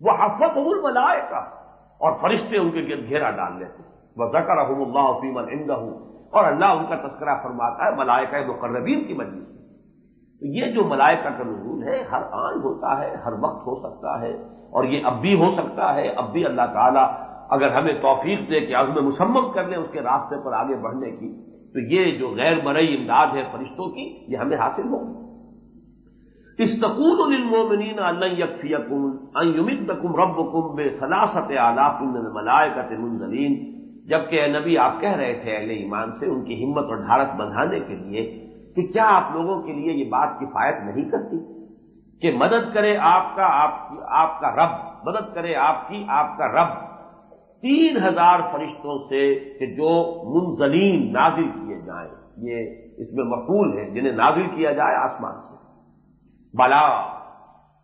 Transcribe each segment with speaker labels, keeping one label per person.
Speaker 1: وہ حفت ملائے کا اور فرشتے ان کے گرد گھیرا ڈال لیتے وہ زکر رحم اللہ فیمن اندہ اور اللہ ان کا تذکرہ فرماتا ہے، ملائکہ مقربین کی مجلس میں۔ تو یہ جو ملائکہ کا نزول ہے، ہر آن ہوتا ہے، ہر وقت ہو سکتا ہے، اور یہ اب بھی ہو سکتا ہے۔ اب بھی اللہ تعالیٰ اگر ہمیں توفیق دے کہ عزم مسمم کر لیں اس کے راستے پر آگے بڑھنے کی، تو یہ جو غیر مرئی امداد ہے فرشتوں کی، یہ ہمیں حاصل ہوگی۔ استقول المومنین اللہ یکفیکم، ان یمدکم ربکم بے سلاست آلاف من الملائکت منزلین۔ جبکہ اے نبی، آپ کہہ رہے تھے اہل ایمان سے ان کی ہمت اور ڈھارت بڑھانے کے لیے کہ کیا آپ لوگوں کے لیے یہ بات کفایت نہیں کرتی؟ کہ مدد کرے آپ کا، آپ کی، آپ کا رب، مدد کرے آپ کی، آپ کا رب۔ تین ہزار فرشتوں سے کہ جو منزلین نازل کیے جائیں، یہ اس میں مقبول ہے جنہیں نازل کیا جائے آسمان سے۔ بلا۔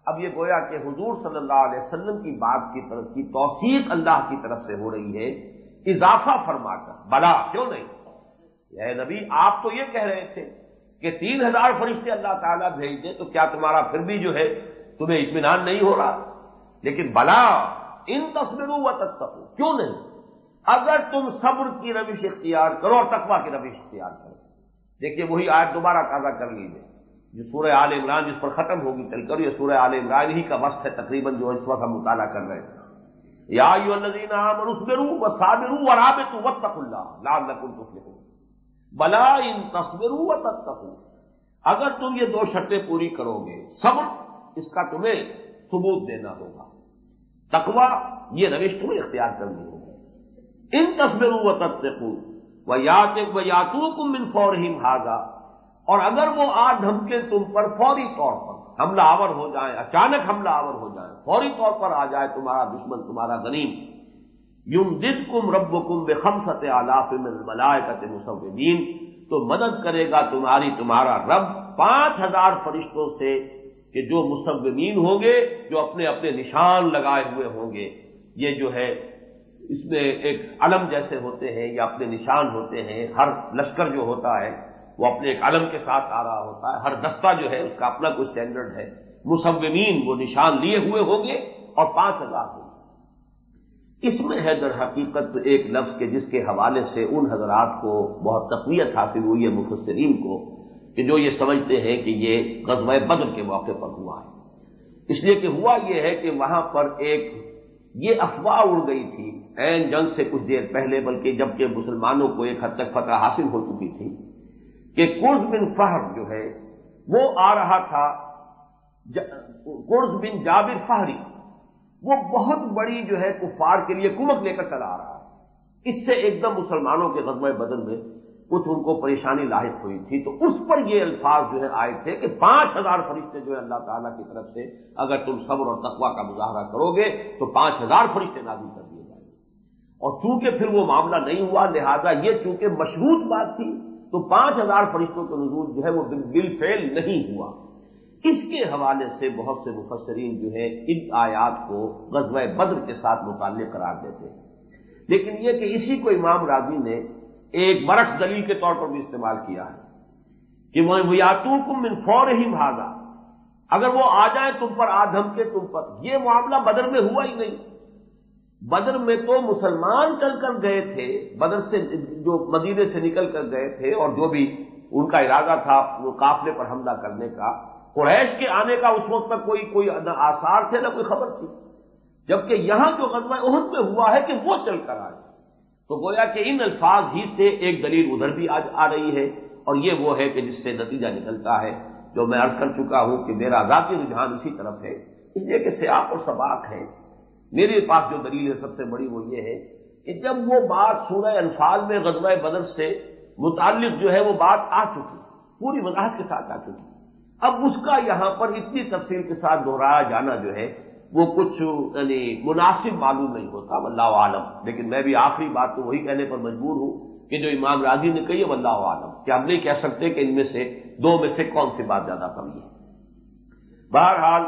Speaker 1: اب یہ گویا کہ حضور صلی اللہ علیہ وسلم کی بات کی طرف کی توثیق اللہ کی طرف سے ہو رہی ہے، اضافہ فرما کر، بلا، کیوں نہیں؟ یہ نبی، آپ تو یہ کہہ رہے تھے کہ تین ہزار فرشتے اللہ تعالیٰ بھیج دیں تو کیا تمہارا پھر بھی جو ہے تمہیں اطمینان نہیں ہو رہا؟ لیکن بلا، ان تصویروں و تک کیوں نہیں؟ اگر تم صبر کی روش اختیار کرو اور تقوا کی روش اختیار کرو۔ دیکھیے، وہی آج دوبارہ تازہ کر لیجیے جو سورہ عال عمران جس پر ختم ہوگی چل کر یہ سورہ عال عمران ہی کا وقت ہے تقریباً جو اس وقت ہم مطالعہ کر رہے ہیں۔ یا یو الزین منسبرو و صابرو و رابط و اللہ لال نقل تو بلا ان تصویروں و تک اگر تم یہ دو شرطیں پوری کرو گے، صبر، اس کا تمہیں ثبوت دینا ہوگا۔ تقوا یہ روش تمہیں اختیار کرنی ہوگی۔ ان تصویروں و تک و یاتو کم من فور ہی اور اگر وہ آ دھمکے تم پر فوری طور پر حملہ آور ہو جائیں اچانک حملہ آور ہو جائیں فوری طور پر آ جائے تمہارا دشمن، تمہارا غنیم یوم دد کم رب کم بے خم آلاف ملائے مصوین تو مدد کرے گا تمہاری، تمہارا رب پانچ ہزار فرشتوں سے کہ جو مصومین ہوں گے، جو اپنے اپنے نشان لگائے ہوئے ہوں گے۔ یہ جو ہے، اس میں ایک علم جیسے ہوتے ہیں یا اپنے نشان ہوتے ہیں، ہر لشکر جو ہوتا ہے وہ اپنے ایک علم کے ساتھ آ رہا ہوتا ہے۔ ہر دستہ جو ہے، اس کا اپنا کوئی اسٹینڈرڈ ہے۔ مصومین وہ نشان لیے ہوئے ہوں گے اور پانچ ہزار ہوں گے۔ اس میں ہے در حقیقت ایک لفظ کے جس کے حوالے سے ان حضرات کو بہت تقویت حاصل ہوئی ہے، مفسرین کو، کہ جو یہ سمجھتے ہیں کہ یہ غزوہ بدر کے موقع پر ہوا ہے۔ اس لیے کہ ہوا یہ ہے کہ وہاں پر ایک یہ افواہ اڑ گئی تھی این جنگ سے کچھ دیر پہلے، بلکہ جبکہ مسلمانوں کو ایک حد تک فتح حاصل ہو چکی تھی۔ کہ کرز بن فہر جو ہے، وہ آ رہا تھا کرز بن جابر فہری، وہ بہت بڑی جو ہے کفار کے لیے کمک لے کر چلا آ رہا ہے۔ اس سے ایک دم مسلمانوں کے غزوہ بدن میں کچھ ان کو پریشانی لاحق ہوئی تھی۔ تو اس پر یہ الفاظ جو ہے آئے تھے کہ پانچ ہزار فرشتے جو ہے اللہ تعالیٰ کی طرف سے اگر تم صبر اور تقوا کا مظاہرہ کرو گے، تو پانچ ہزار فرشتے نازل کر دیے جائیں گے۔ اور چونکہ پھر وہ معاملہ نہیں ہوا، لہذا یہ چونکہ مشروط بات تھی تو پانچ ہزار فرشتوں کا نزول جو ہے وہ بل فیل نہیں ہوا۔ اس کے حوالے سے بہت سے مفسرین جو ہے ان آیات کو غزوہ بدر کے ساتھ متعلق قرار دیتے ہیں۔ لیکن یہ کہ اسی کو امام راضی نے ایک برعکس دلیل کے طور پر بھی استعمال کیا ہے کہ وہ یاتو کم من فور ہی بھاگا اگر وہ آ جائیں تم پر آدھم کے تم پر۔ یہ معاملہ بدر میں ہوا ہی نہیں۔ بدر میں تو مسلمان چل کر گئے تھے، بدر سے جو مدینے سے نکل کر گئے تھے اور جو بھی ان کا ارادہ تھا، وہ قافلے پر حملہ کرنے کا۔ قریش کے آنے کا اس وقت تک کوئی کوئی نہ آثار تھے، نہ کوئی خبر تھی۔ جبکہ یہاں جو قدمہ عہد میں ہوا ہے کہ وہ چل کر آئے۔ تو گویا کہ ان الفاظ ہی سے ایک دلیل ادھر بھی آج آ رہی ہے اور یہ وہ ہے کہ جس سے نتیجہ نکلتا ہے، جو میں عرض کر چکا ہوں کہ میرا ذاتی رجحان اسی طرف ہے۔ اس لیے کہ سیاق اور سباق ہے میرے پاس جو دلیل ہے سب سے بڑی وہ یہ ہے کہ جب وہ بات سورہ انفال میں غزوہ بدر سے متعلق جو ہے وہ بات آ چکی، پوری وضاحت کے ساتھ آ چکی۔ اب اس کا یہاں پر اتنی تفصیل کے ساتھ دہرایا جانا جو ہے، وہ کچھ یعنی مناسب معلوم نہیں ہوتا، واللہ عالم لیکن میں بھی آخری بات تو وہی کہنے پر مجبور ہوں کہ جو امام راضی نے کہی ہے، واللہ عالم کہ ہم نہیں کہہ سکتے کہ ان میں سے، دو میں سے کون سی بات زیادہ کمی ہے۔ بہرحال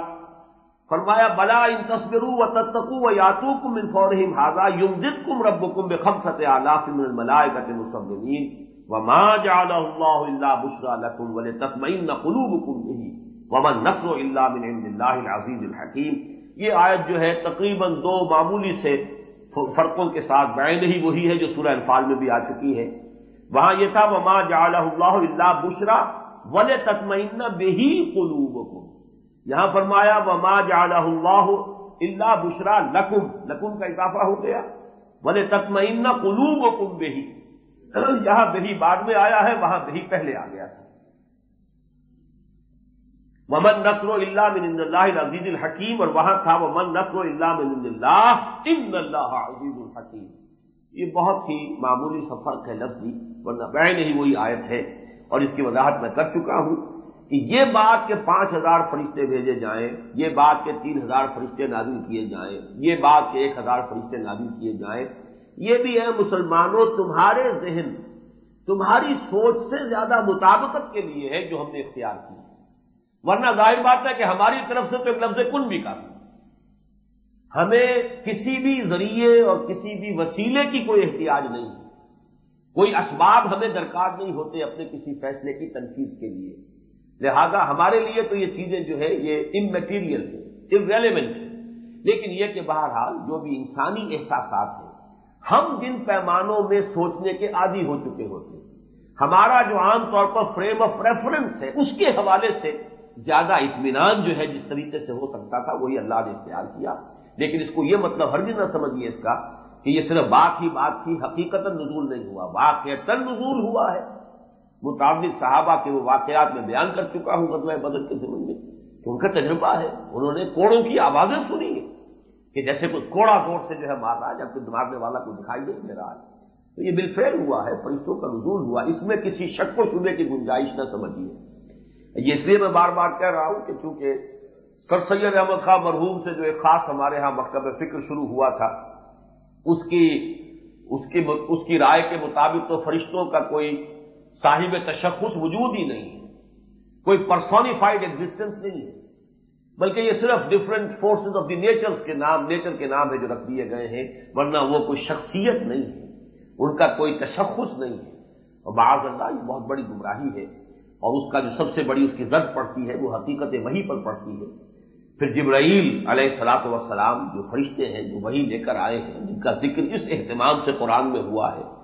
Speaker 1: فرمایا، بلا ان تصبرو و تتقو و یاتو کم ان فورہم حاضا یم دد کم رب کم بے خم ست آلاف من الملائے کا مصمین و ماں جانا اللہ اللہ بشرا لکم ولے تطمئن قلوب کم نہیں ومن نصر اللہ من عند اللہ العزیز الحکیم یہ آیت جو ہے، تقریباً دو معمولی سے فرقوں کے ساتھ بین ہی وہی ہے جو سورہ انفال میں بھی آ چکی ہے۔ وہاں یہ تھا، وما جعلہ اللہ اللہ بشرا ول تطمئن بہی قلوب یہاں فرمایا، وما جعلہ اللہ اللہ بشرا لکم لکم کا اضافہ ہو گیا ول تطمئن قلوب کم بہی جہاں بہی بعد میں آیا ہے، وہاں بہی پہلے آ گیا تھا۔ ومن نسر اللہ من اللہ عزیز الحکیم اور وہاں تھا، ومن نسر اللہ من اللہ ان اللہ عزیز الحکیم یہ بہت ہی معمولی سا فرق ہے لفظی ورنہ بین ہی وہی آیت ہے، اور اس کی وضاحت میں کر چکا ہوں۔ کہ یہ بات کہ پانچ ہزار فرشتے بھیجے جائیں، یہ بات کہ تین ہزار فرشتے نازل کیے جائیں، یہ بات کہ ایک ہزار فرشتے نازل کیے جائیں، یہ بھی ہے مسلمانوں، تمہارے ذہن، تمہاری سوچ سے زیادہ مطابقت کے لیے ہے جو ہم نے اختیار کی۔ ورنہ ظاہر بات ہے کہ ہماری طرف سے تو ایک لفظ کن بھی کافی۔ ہمیں کسی بھی ذریعے اور کسی بھی وسیلے کی کوئی احتیاج نہیں۔ کوئی اسباب ہمیں درکار نہیں ہوتے اپنے کسی فیصلے کی تنقید کے لیے۔ لہذا ہمارے لیے تو یہ چیزیں جو ہے یہ اممیٹیریل ہے ریلیونٹ ہے لیکن یہ کہ بہرحال جو بھی انسانی احساسات ہیں، ہم جن پیمانوں میں سوچنے کے عادی ہو چکے ہوتے ہیں۔ ہمارا جو عام طور پر فریم آف ریفرنس ہے، اس کے حوالے سے زیادہ اطمینان جو ہے جس طریقے سے ہو سکتا تھا، وہی اللہ نے اختیار کیا۔ لیکن اس کو یہ مطلب ہر نہ سمجھیے اس کا کہ یہ صرف بات ہی بات تھی حقیقت نزول نہیں ہوا واقع نزول ہوا ہے۔ متعدد صحابہ کے وہ واقعات میں بیان کر چکا ہوں بدمہ بدل کے زمین میں۔ کہ ان کا تجربہ ہے۔ انہوں نے کوڑوں کی آوازیں سنی ہیں کہ جیسے کوئی کوڑا زور سے جو ہے مار رہا ہے جب کوئی مارنے والا کوئی دکھائی نہیں دے رہا ہے تو یہ بالفعل ہوا ہے، فرشتوں کا نزول ہوا۔ اس میں کسی شک و شبے کی گنجائش نہ سمجھیے۔ یہ اس لیے میں بار بار کہہ رہا ہوں کہ چونکہ سر سید احمد خان مرحوم سے جو ایک خاص ہمارے ہاں مکتب فکر شروع ہوا تھا، اس کی اس کی اس کی رائے کے مطابق تو فرشتوں کا کوئی صاحب تشخص وجود ہی نہیں ہے۔ کوئی پرسونیفائڈ ایگزٹینس نہیں ہے۔ بلکہ یہ صرف different forces of the nature کے نام نیچر کے نام ہے جو رکھ دیے گئے ہیں، ورنہ وہ کوئی شخصیت نہیں ہے۔ ان کا کوئی تشخص نہیں ہے۔ اور بعض اللہ یہ بہت بڑی گمراہی ہے۔ اور اس کا جو سب سے بڑی اس کی زد پڑتی ہے، وہ حقیقت وہی پر پڑتی ہے۔ پھر جبرائیل علیہ السلاط وسلام جو فرشتے ہیں، جو وہی لے کر آئے ہیں، جن کا ذکر اس اہتمام سے قرآن میں ہوا ہے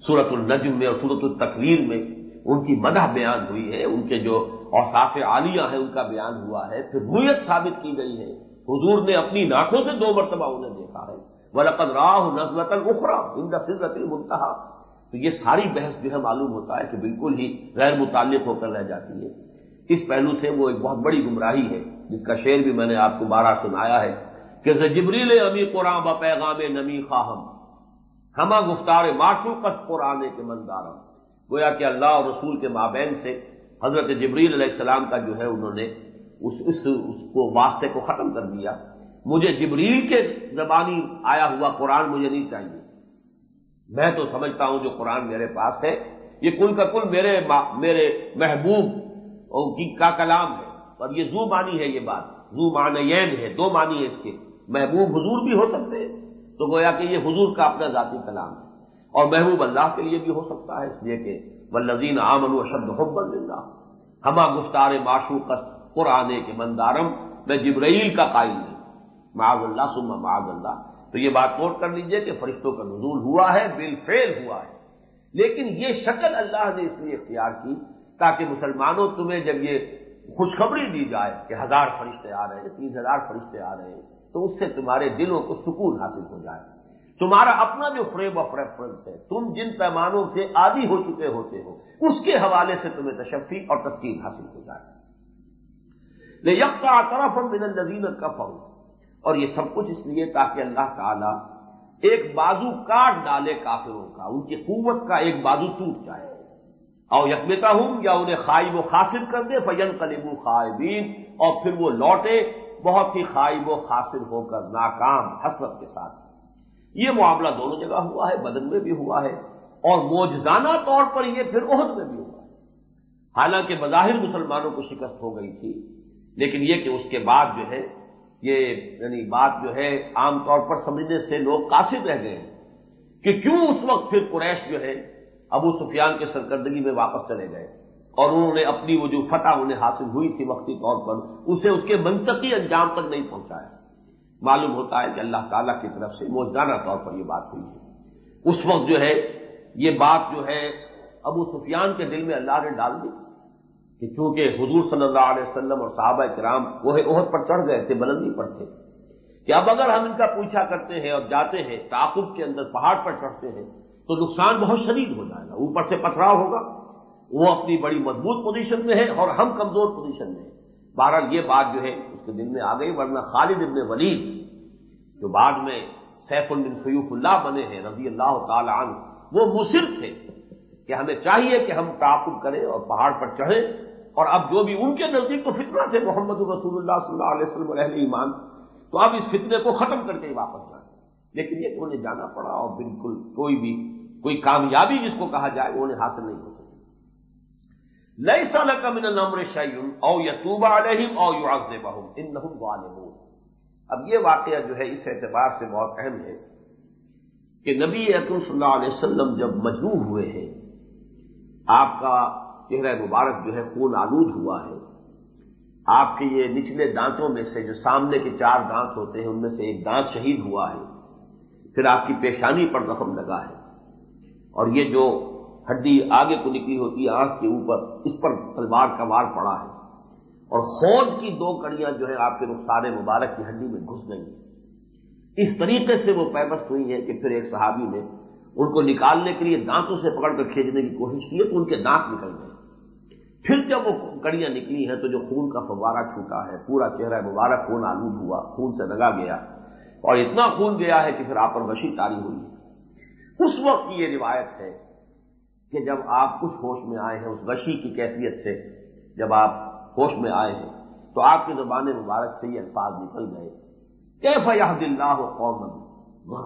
Speaker 1: سورت النجم میں اور سورت التقویر میں ان کی مدح بیان ہوئی ہے، ان کے جو اوساف عالیہ ہیں، ان کا بیان ہوا ہے، پھر رویت ثابت کی گئی ہے۔ حضور نے اپنی ناکوں سے دو مرتبہ انہیں دیکھا ہے۔ ولقد راہ نزلت الخرا ان کا سرت تو یہ ساری بحث جو ہے معلوم ہوتا ہے کہ بالکل ہی غیر متعلق ہو کر رہ جاتی ہے۔ اس پہلو سے وہ ایک بہت بڑی گمراہی ہے۔ جس کا شعر بھی میں نے آپ کو بارہ سنایا ہے کہ جبریل امی قرآن با پیغام نمی خواہم ہما گفتار معشو قرآن کے منظارم گویا کہ اللہ اور رسول کے مابین سے حضرت جبریل علیہ السلام کا جو ہے انہوں نے اس اس, اس کو واسطے کو ختم کر دیا۔ مجھے جبریل کے زبانی آیا ہوا قرآن مجھے نہیں چاہیے۔ میں تو سمجھتا ہوں جو قرآن میرے پاس ہے۔ یہ کل کا کل میرے میرے محبوب کا کلام ہے۔ اور یہ زو مانی ہے یہ بات۔ زو معنین ہے دو مانی ہے اس کے۔ محبوب حضور بھی ہو سکتے ہیں۔ تو گویا کہ یہ حضور کا اپنا ذاتی کلام ہے اور محبوب اللہ کے لیے بھی ہو سکتا ہے، اس لیے کہ ولزین عامن و شبد حب اللہ ہما گفتار معشوق قرآن کے مندارم میں جبرائیل کا قائل نہیں۔ معاذ اللہ سما معاذ اللہ۔ تو یہ بات نوٹ کر لیجیے کہ فرشتوں کا نزول ہوا ہے بل فیل ہوا ہے۔ لیکن یہ شکل اللہ نے اس لیے اختیار کی تاکہ مسلمانوں تمہیں جب یہ خوشخبری دی جائے کہ ہزار فرشتے آ رہے ہیں، تین ہزار فرشتے آ رہے ہیں تو اس سے تمہارے دلوں کو سکون حاصل ہو جائے۔ تمہارا اپنا جو فریم آف ریفرنس ہے، تم جن پیمانوں سے عادی ہو چکے ہوتے ہو، اس کے حوالے سے تمہیں تشفی اور تسکین حاصل ہو جائے۔ یکتا طرف من النزین کا اور یہ سب کچھ اس لیے تاکہ اللہ تعالی ایک بازو کاٹ ڈالے کافروں کا، ان کی قوت کا ایک بازو ٹوٹ جائے۔ اور یکمتا ہوں یا انہیں خائب و خاصر کر دے فین کلب خائبین اور پھر وہ لوٹے۔ بہت ہی خائب و خاصر ہو کر، ناکام، حسرت کے ساتھ۔ یہ معاملہ دونوں جگہ ہوا ہے، بدن میں بھی ہوا ہے اور موجزانہ طور پر یہ پھر عہد میں بھی ہوا ہے۔ حالانکہ بظاہر مسلمانوں کو شکست ہو گئی تھی، لیکن یہ کہ اس کے بعد جو ہے، یہ یعنی بات جو ہے، عام طور پر سمجھنے سے لوگ قاصد رہ گئے ہیں کہ کیوں اس وقت پھر قریش جو ہے، ابو سفیان کے سرکردگی میں واپس چلے گئے۔ اور انہوں نے اپنی وہ جو فتح انہیں حاصل ہوئی تھی وقتی طور پر، اسے اس کے منطقی انجام تک نہیں پہنچایا۔ معلوم ہوتا ہے کہ اللہ تعالیٰ کی طرف سے موجودہ طور پر یہ بات ہوئی ہے۔ اس وقت جو ہے، یہ بات جو ہے، ابو سفیان کے دل میں اللہ نے ڈال دی کہ چونکہ حضور صلی اللہ علیہ وسلم اور صحابہ کرام وہ عہد پر چڑھ گئے تھے بلندی پر تھے کہ اب اگر ہم ان کا پوچھا کرتے ہیں اور جاتے ہیں، تعاقب کے اندر پہاڑ پر چڑھتے ہیں، تو نقصان بہت شدید ہو جائے گا۔ اوپر سے پتھراؤ ہوگا۔ وہ اپنی بڑی مضبوط پوزیشن میں ہے اور ہم کمزور پوزیشن میں ہیں۔ بہرحال یہ بات جو ہے اس کے دل میں آ گئی، ورنہ خالد ابن ولید جو بعد میں سیف الدین سیوف اللہ بنے ہیں رضی اللہ تعالی عنہ، وہ مصر تھے کہ ہمیں چاہیے کہ ہم تعاقب کریں اور پہاڑ پر چڑھیں۔ اور اب جو بھی ان کے نزدیک تو فتنہ تھے محمد رسول اللہ صلی اللہ علیہ وسلم اہل ایمان۔ تو اب اس فتنے کو ختم کر کے ہی واپس جائیں۔ لیکن یہ انہیں جانا پڑا اور بالکل کوئی بھی، کوئی کامیابی جس کو کہا جائے انہیں حاصل نہیں ہو لئی سال کا من نمر شعین او یتوبہ علیہم او یو آگے بہم ان اب یہ واقعہ جو ہے اس اعتبار سے بہت اہم ہے کہ نبی اکرم صلی اللہ علیہ وسلم جب مجروح ہوئے ہیں، آپ کا چہرہ مبارک جو ہے خون آلود ہوا ہے۔ آپ کے یہ نچلے دانتوں میں سے جو سامنے کے چار دانت ہوتے ہیں، ان میں سے ایک دانت شہید ہوا ہے۔ پھر آپ کی پیشانی پر زخم لگا ہے۔ اور یہ جو ہڈی آگے کو نکلی ہوتی ہے، آنکھ کے اوپر، اس پر تلوار کا وار پڑا ہے۔ اور خود کی دو کڑیاں جو ہے آپ کے رخسار مبارک کی ہڈی میں گھس گئی اس طریقے سے وہ پیبست ہوئی ہے کہ پھر ایک صحابی نے ان کو نکالنے کے لیے دانتوں سے پکڑ کر کھینچنے کی کوشش کی ہے تو ان کے دانت نکل گئے۔ پھر جب وہ کڑیاں نکلی ہیں تو جو خون کا فوارہ چھوٹا ہے، پورا چہرہ مبارک خون آلود ہوا، خون سے لگا گیا۔ اور اتنا خون گیا ہے کہ پھر آپ پر وشی تاری ہوئی ہے۔ اس وقت کی یہ روایت ہے کہ جب آپ کچھ ہوش میں آئے ہیں، اس وشی کی کیفیت سے جب آپ ہوش میں آئے ہیں، تو آپ کی زبان مبارک سے یہ الفاظ نکل گئے۔ کیف یہ اللہ قوم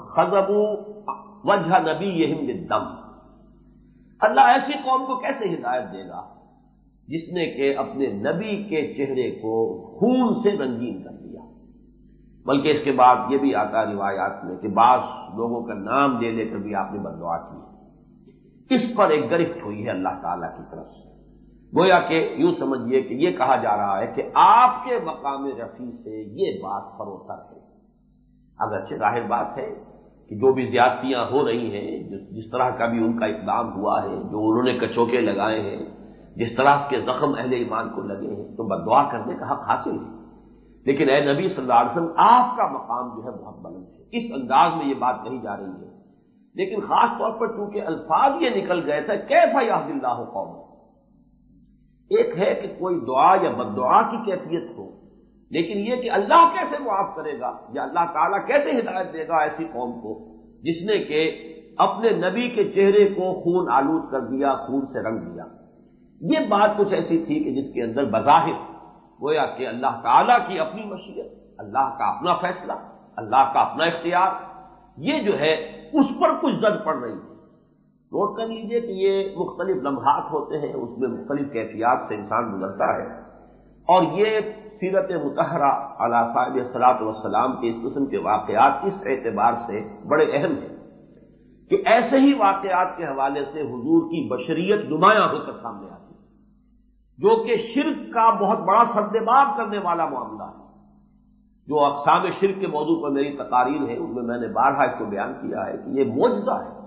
Speaker 1: خزبو وجہ نبی یہ دم اللہ ایسی قوم کو کیسے ہدایت دے گا؟ جس نے کہ اپنے نبی کے چہرے کو خون سے رنگین کر دیا۔ بلکہ اس کے بعد یہ بھی آتا روایات میں کہ بعض لوگوں کا نام دے دے کر بھی آپ نے بدوا کی۔ اس پر ایک گرفت ہوئی ہے اللہ تعالی کی طرف سے؟ گویا کہ یوں سمجھیے کہ یہ کہا جا رہا ہے کہ آپ کے مقام رفیع سے یہ بات فروتر ہے۔ اگرچہ ظاہر بات ہے کہ جو بھی زیادتیاں ہو رہی ہیں، جس طرح کا بھی ان کا اقدام ہوا ہے، جو انہوں نے کچوکے لگائے ہیں، جس طرح کے زخم اہل ایمان کو لگے ہیں، تو بدعا کرنے کا حق حاصل ہے۔ لیکن اے نبی صلی اللہ علیہ وسلم، آپ کا مقام جو ہے بہت بلند ہے۔ اس انداز میں یہ بات کہی جا رہی ہے لیکن خاص طور پر چونکہ الفاظ یہ نکل گئے تھے کیسا یاد اللہ قوم ایک ہے کہ کوئی دعا یا بد دعا کی کیفیت ہو، لیکن یہ کہ اللہ کیسے معاف کرے گا؟ یا اللہ تعالیٰ کیسے ہدایت دے گا ایسی قوم کو؟ جس نے کہ اپنے نبی کے چہرے کو خون آلود کر دیا، خون سے رنگ دیا۔ یہ بات کچھ ایسی تھی کہ جس کے اندر بظاہر گویا کہ اللہ تعالیٰ کی اپنی مشیت، اللہ کا اپنا فیصلہ، اللہ کا اپنا اختیار۔ یہ جو ہے اس پر کچھ زد پڑ رہی تھی۔ نوٹ کر لیجیے کہ یہ مختلف لمحات ہوتے ہیں، اس میں مختلف کیفیات سے انسان گزرتا ہے۔ اور یہ سیرت متحرہ علی صاحب صلاحت وسلام کے اس قسم کے واقعات اس اعتبار سے بڑے اہم ہیں کہ ایسے ہی واقعات کے حوالے سے حضور کی بشریت نمایاں ہو کر سامنے آتی جو کہ شرک کا بہت بڑا سردباب کرنے والا معاملہ ہے۔ جو اقسام شرک کے موضوع پر میری تقاریر ہے ان میں میں نے بارہا اس کو بیان کیا ہے کہ یہ موجزہ ہے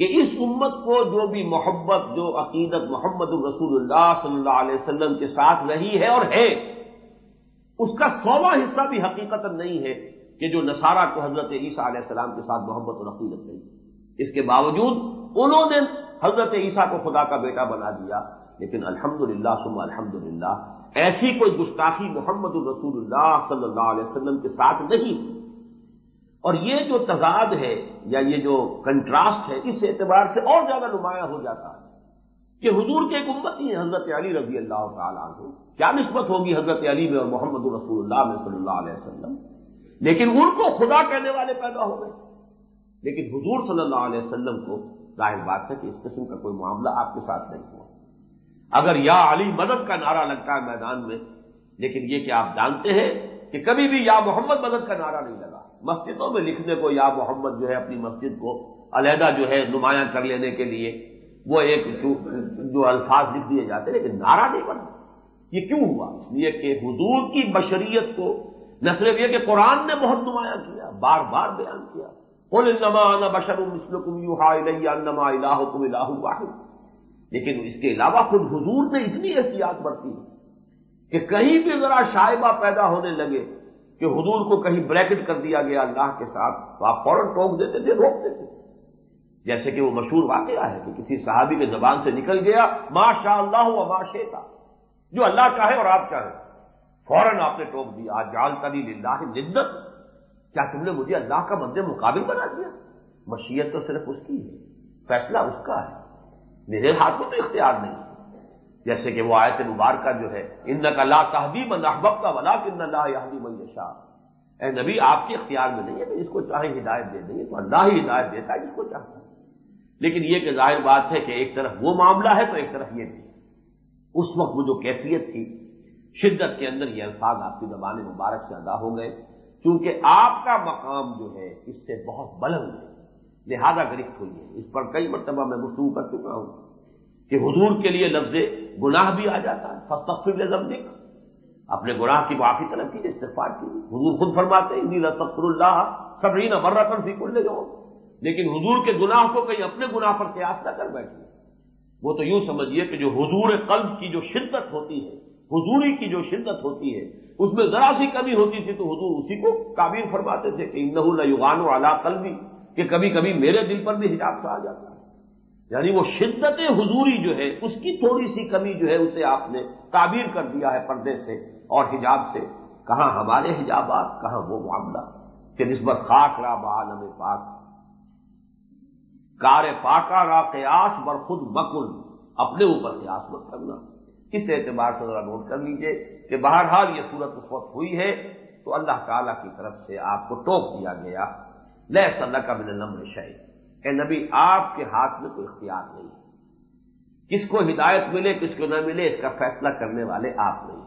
Speaker 1: کہ اس امت کو جو بھی محبت، جو عقیدت محمد الرسول اللہ صلی اللہ علیہ وسلم کے ساتھ رہی ہے اور ہے، اس کا سواں حصہ بھی حقیقت نہیں ہے کہ جو نصارہ کو حضرت عیسیٰ علیہ السلام کے ساتھ محبت اور عقیدت نہیں۔ اس کے باوجود انہوں نے حضرت عیسیٰ کو خدا کا بیٹا بنا دیا، لیکن الحمد للہ سم الحمد للہ ایسی کوئی گستاخی محمد الرسول اللہ صلی اللہ علیہ وسلم کے ساتھ نہیں۔ اور یہ جو تضاد ہے یا یہ جو کنٹراسٹ ہے، اس اعتبار سے اور زیادہ نمایاں ہو جاتا ہے کہ حضور کے ایک امت ہی حضرت علی رضی اللہ تعالیٰ عنہ۔ کیا نسبت ہوگی حضرت علی میں اور محمد رسول اللہ میں صلی اللہ علیہ وسلم؟ لیکن ان کو خدا کہنے والے پیدا ہو گئے۔ لیکن حضور صلی اللہ علیہ وسلم کو ظاہر بات ہے کہ اس قسم کا کوئی معاملہ آپ کے ساتھ نہیں۔ ہوا اگر یا علی مدد کا نعرہ لگتا ہے میدان میں، لیکن یہ کہ آپ جانتے ہیں کہ کبھی بھی یا محمد مدد کا نعرہ نہیں لگا۔ مسجدوں میں لکھنے کو یا محمد جو ہے اپنی مسجد کو علیحدہ جو ہے نمایاں کر لینے کے لیے وہ ایک جو الفاظ لکھ دیے جاتے لیکن نعرہ نہیں بنا۔ یہ کیوں ہوا؟ اس لیے کہ حضور کی بشریت کو نہ صرف یہ کہ قرآن نے بہت نمایاں کیا، بار بار بیان کیا۔ قل انما بشر مثلكم يوحى الي انما الهكم اله واحد۔ لیکن اس کے علاوہ خود حضور نے اتنی احتیاط برتی کہ کہیں بھی ذرا شائبہ پیدا ہونے لگے کہ حضور کو کہیں بریکٹ کر دیا گیا اللہ کے ساتھ تو آپ فوراً ٹوک دیتے تھے، روک دیتے تھے۔ جیسے کہ وہ مشہور واقعہ ہے کہ کسی صحابی کے زبان سے نکل گیا ما شاء اللہ و ما شیتا جو اللہ چاہے اور آپ چاہیں۔ فوراً آپ نے ٹوک دیا، آج جال تری اللہ جدت کیا تم نے مجھے اللہ کا مد مقابل بنا دیا؟ مشیت تو صرف اس کی ہے، فیصلہ اس کا ہے۔ میرے ہاتھ میں تو اختیار نہیں۔ جیسے کہ وہ آیت مبارکہ جو ہے ان کا اللہ تحدیب احباب کا ولا کن اللہ یادیم شاہ اے نبی، آپ کے اختیار میں نہیں ہے کہ جس کو چاہے ہدایت دے دیں تو اللہ ہی ہدایت دیتا ہے جس کو چاہتا ہے لیکن یہ کہ ظاہر بات ہے کہ ایک طرف وہ معاملہ ہے تو ایک طرف یہ بھی۔ اس وقت وہ جو کیفیت تھی، شدت کے اندر یہ الفاظ آپ کی زبان مبارک سے ادا ہو گئے۔ کیونکہ آپ کا مقام جو ہے، اس سے بہت بلند ہے۔ لہذا گرفت ہوئی ہے۔ اس پر کئی مرتبہ میں گفتگو کر چکا ہوں کہ حضور کے لیے لفظ گناہ بھی آ جاتا ہے۔ فستفر لفظ اپنے گناہ کی معافی طلب کی استفاد کی۔ حضور خود فرماتے ہیں نیلا تفر اللہ سبرین مرتن فی کل جاؤ لیکن حضور کے گناہ کو کہیں اپنے گناہ پر قیاس نہ کر بیٹھے۔ وہ تو یوں سمجھیے کہ جو حضور قلب کی جو شدت ہوتی ہے، حضوری کی جو شدت ہوتی ہے، اس میں ذرا سی کمی ہوتی تھی تو حضور اسی کو کابیر فرماتے تھے کہ انہ یوغان و علا قلبی کہ کبھی کبھی میرے دل پر بھی حجاب سے آ جاتا ہے۔ یعنی وہ شدت حضوری جو ہے، اس کی تھوڑی سی کمی جو ہے، اسے آپ نے تعبیر کر دیا ہے پردے سے اور حجاب سے۔ کہاں ہمارے حجابات، کہاں وہ معاملہ کہ نسبت خاک را بعالم پاک۔ کار پاکا را قیاس بر خود مکل اپنے اوپر قیاس مت کرنا۔ اس اعتبار سے ذرا نوٹ کر لیجیے کہ بہرحال یہ صورت اس وقت ہوئی ہے تو اللہ تعالی کی طرف سے آپ کو ٹوک دیا گیا۔ لہ صلاح کا بن نمر شہید کہ نبی، آپ کے ہاتھ میں کوئی اختیار نہیں۔ کس کو ہدایت ملے، کس کو نہ ملے، اس کا فیصلہ کرنے والے آپ نہیں۔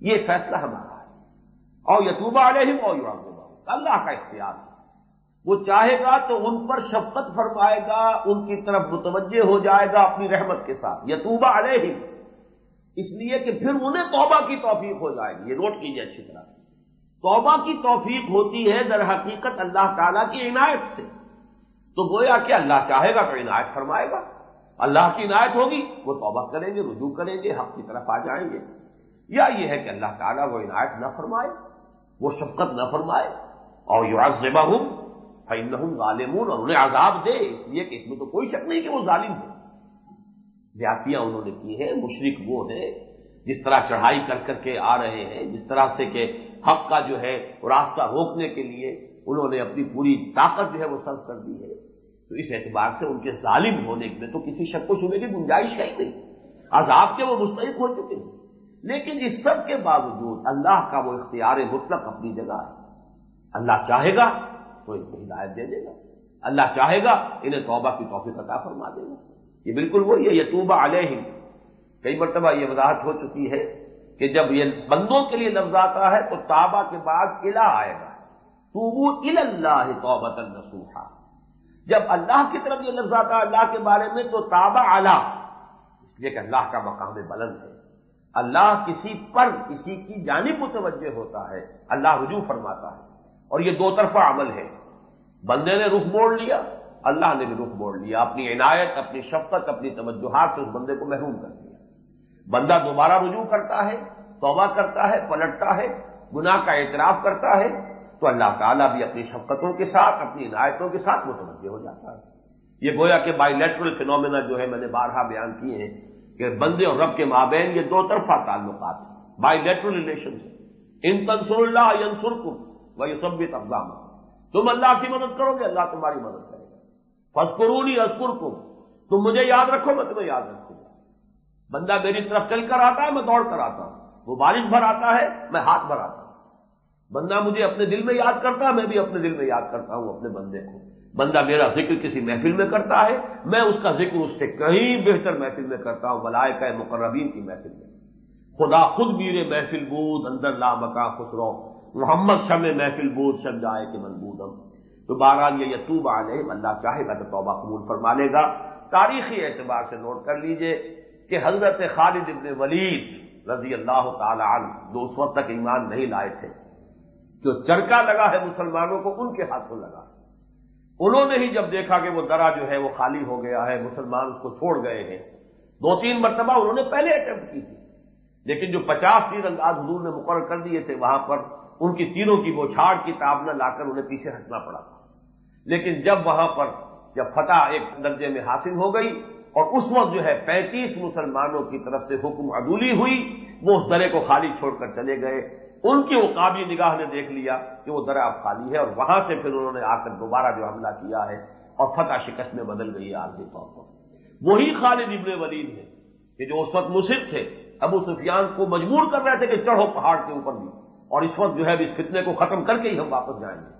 Speaker 1: یہ فیصلہ ہمارا ہے۔ اور یتوبہ علیہم اور اللہ کا اختیار ہے۔ وہ چاہے گا تو ان پر شفقت فرمائے گا، ان کی طرف متوجہ ہو جائے گا اپنی رحمت کے ساتھ۔ یتوبہ علیہم۔ اس لیے کہ پھر انہیں توبہ کی توفیق ہو جائے گی۔ یہ نوٹ کیجیے اچھی طرح۔ توبہ کی توفیق ہوتی ہے در حقیقت اللہ تعالیٰ کی عنایت سے۔ تو گویا کہ اللہ چاہے گا تو عنایت فرمائے گا۔ اللہ کی عنایت ہوگی، وہ توبہ کریں گے، رجوع کریں گے، حق کی طرف آ جائیں گے۔ یا یہ ہے کہ اللہ تعالیٰ وہ عنایت نہ فرمائے، وہ شفقت نہ فرمائے۔ اور یو آزبہ ہوں غالمون اور انہیں عذاب دے، اس لیے کہ اس میں تو کوئی شک نہیں کہ وہ ظالم ہے زیادتیاں انہوں نے کی ہیں مشرق وہ ہیں، جس طرح چڑھائی کر کر کے آ رہے ہیں، جس طرح سے کہ حق کا جو ہے راستہ روکنے کے لیے انہوں نے اپنی پوری طاقت جو ہے وہ سرف کر دی ہے۔ تو اس اعتبار سے ان کے ظالم ہونے میں تو کسی شک و شبے کی گنجائش ہے ہی نہیں۔ عذاب کے وہ مستحق ہو چکے ہیں۔ لیکن اس سب کے باوجود اللہ کا وہ اختیار مطلق اپنی جگہ ہے۔ اللہ چاہے گا تو ان کو ہدایت دے دے گا۔ اللہ چاہے گا انہیں توبہ کی توفیق عطا فرما دے گا۔ یہ بالکل وہی ہے یتوبہ علیہ کئی مرتبہ یہ وضاحت ہو چکی ہے کہ جب یہ بندوں کے لیے لفظ آتا ہے تو تابا کے بعد الا آئے گا۔ توبو اللہ توبت النسوحا جب اللہ کی طرف یہ لفظ آتا ہے اللہ کے بارے میں تو تابا اعلیٰ۔ اس لیے کہ اللہ کا مقام بلند ہے۔ اللہ کسی پر کسی کی جانب متوجہ ہوتا ہے۔ اللہ رجوع فرماتا ہے۔ اور یہ دو طرفہ عمل ہے۔ بندے نے رخ موڑ لیا، اللہ نے بھی رخ موڑ لیا۔ اپنی عنایت، اپنی شفقت، اپنی توجہات سے اس بندے کو محروم کر دیا۔ بندہ دوبارہ رجوع کرتا ہے، توبہ کرتا ہے، پلٹتا ہے، گناہ کا اعتراف کرتا ہے، تو اللہ تعالیٰ بھی اپنی شفقتوں کے ساتھ، اپنی عنایتوں کے ساتھ متوجہ ہو جاتا ہے۔ یہ گویا کہ بائی لیٹرل فینومینا جو ہے میں نے بارہا بیان کیے ہیں کہ بندے اور رب کے مابین یہ دو طرفہ تعلقات ہیں۔ بائی لیٹرل ریلیشن ان تنسر اللہ ینسر کم وہ یہ سب بھی تم اللہ کی مدد کرو گے، اللہ تمہاری مدد کرے گا۔ فسکرونی اسکر تم مجھے یاد رکھو، میں تمہیں یاد رکھوں گا۔ بندہ میری طرف چل کر آتا ہے، میں دوڑ کر آتا ہوں۔ وہ بارش بھر آتا ہے، میں ہاتھ بھر آتا ہوں۔ بندہ مجھے اپنے دل میں یاد کرتا ہے، میں بھی اپنے دل میں یاد کرتا ہوں، اپنے بندے کو۔ بندہ میرا ذکر کسی محفل میں کرتا ہے، میں اس کا ذکر اس سے کہیں بہتر محفل میں کرتا ہوں بلائے کا مقربین کی محفل میں۔ خدا خود میرے محفل بود، اندر لا مکا خسرو۔ محمد شم محفل بود شم جائے کہ منبودم تو بہرحال یہ یتوب علیہ اللہ چاہے گا تو توبہ قبول فرما لے گا۔ تاریخی اعتبار سے نوٹ کر لیجیے۔ کہ حضرت خالد ابن ولید رضی اللہ تعالی عنہ دو اس وقت تک ایمان نہیں لائے تھے۔ جو چرکا لگا ہے مسلمانوں کو، ان کے ہاتھوں لگا۔ انہوں نے ہی جب دیکھا کہ وہ درا جو ہے وہ خالی ہو گیا ہے، مسلمان اس کو چھوڑ گئے ہیں۔ دو تین مرتبہ انہوں نے پہلے اٹمپٹ کی تھی۔ لیکن جو پچاس تیر انداز حضور نے مقرر کر دیے تھے وہاں پر، ان کی تیروں کی بوچھاڑ کی تاب نہ لا کر انہیں پیچھے ہٹنا پڑا۔ تھا لیکن جب وہاں پر جب فتح ایک درجے میں حاصل ہو گئی اور اس وقت جو ہے پینتیس مسلمانوں کی طرف سے حکم عدولی ہوئی، وہ اس درے کو خالی چھوڑ کر چلے گئے۔ ان کی قابل نگاہ نے دیکھ لیا کہ وہ درا اب خالی ہے اور وہاں سے پھر انہوں نے آ کر دوبارہ جو حملہ کیا ہے اور فتح شکست میں بدل گئی ہے عالمی طور پر۔ وہی خالد ابن ولید ہے کہ جو اس وقت مصر تھے۔ ابو سفیان کو مجبور کر رہے تھے کہ چڑھو پہاڑ کے اوپر بھی۔ اور اس وقت جو ہے اس فتنے کو ختم کر کے ہی ہم واپس جائیں گے۔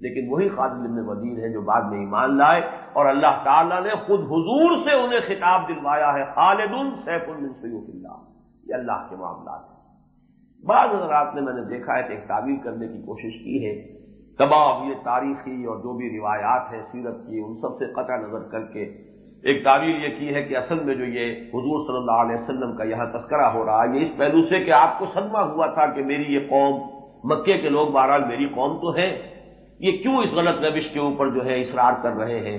Speaker 1: لیکن وہی خالد ابن ولید ہے جو بعد میں ایمان لائے اور اللہ تعالیٰ نے خود حضور سے انہیں خطاب دلوایا ہے خالد سیف المن سیف اللہ۔ یہ اللہ کے معاملات ہیں۔ بعض حضرات نے میں نے دیکھا ہے کہ ایک تعبیر کرنے کی کوشش کی ہے۔ تباہ یہ تاریخی اور جو بھی روایات ہیں سیرت کی، ان سب سے قطع نظر کر کے ایک تعبیر یہ کی ہے کہ اصل میں جو یہ حضور صلی اللہ علیہ وسلم کا یہاں تذکرہ ہو رہا ہے، یہ اس پہلو سے کہ آپ کو صدمہ ہوا تھا کہ میری یہ قوم، مکے کے لوگ بہرحال میری قوم تو ہے یہ کیوں اس غلط روش کے اوپر جو ہے اصرار کر رہے ہیں؟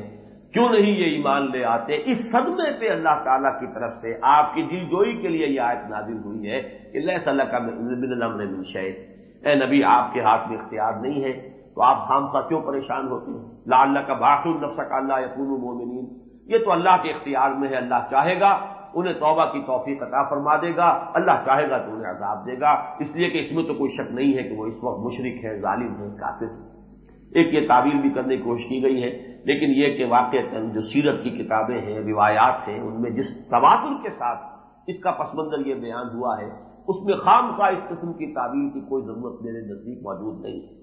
Speaker 1: کیوں نہیں یہ ایمان لے آتے؟ اس صدمے پہ اللہ تعالیٰ کی طرف سے آپ کی دل جوئی کے لیے یہ آیت نازل ہوئی ہے کہ اللہ صلی اللہ کا من شہد اے نبی، آپ کے ہاتھ میں اختیار نہیں ہے، تو آپ خام کا کیوں پریشان ہوتے ہیں؟ لا اللہ کا باقی النفس کا اللہ یقون مومنین۔ یہ تو اللہ کے اختیار میں ہے، اللہ چاہے گا، انہیں توبہ کی توفیق عطا فرما دے گا، اللہ چاہے گا تو انہیں عذاب دے گا۔ اس لیے کہ اس میں تو کوئی شک نہیں ہے کہ وہ اس وقت مشرق ہے ظالم ہے کافر ہے ایک یہ تعبیر بھی کرنے کی کوشش کی گئی ہے، لیکن یہ کہ واقع جو سیرت کی کتابیں ہیں، روایات ہیں، ان میں جس تواتر کے ساتھ اس کا پس منظر یہ بیان ہوا ہے، اس میں خام خواہ اس قسم کی تعبیر کی کوئی ضرورت میرے نزدیک موجود نہیں۔ ہے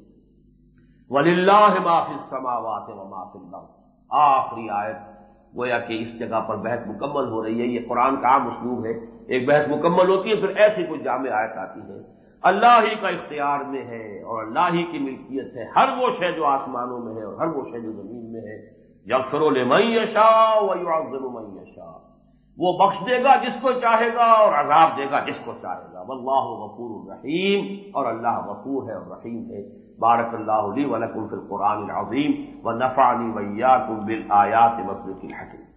Speaker 1: ولی اللہ معاف سماوات و معاف اللہ آخری آیت، گویا کہ اس جگہ پر بحث مکمل ہو رہی ہے، یہ قرآن کا عام اسلوب ہے۔ ایک بحث مکمل ہوتی ہے، پھر ایسی کوئی جامع آیت آتی ہے۔ اللہ ہی کا اختیار میں ہے اور اللہ ہی کی ملکیت ہے، ہر وہ شے جو آسمانوں میں ہے اور ہر وہ شے جو زمین میں ہے۔ جب فرول میشا شاہ وہ بخش دے گا جس کو چاہے گا اور عذاب دے گا جس کو چاہے گا۔ واللہ غفور الرحیم۔ اور اللہ غفور ہے اور رحیم ہے۔ بارک اللہ علی ولکم فی القرآن العظیم۔ و نفعنی ویاکم بالآیات مصرف الحکیم۔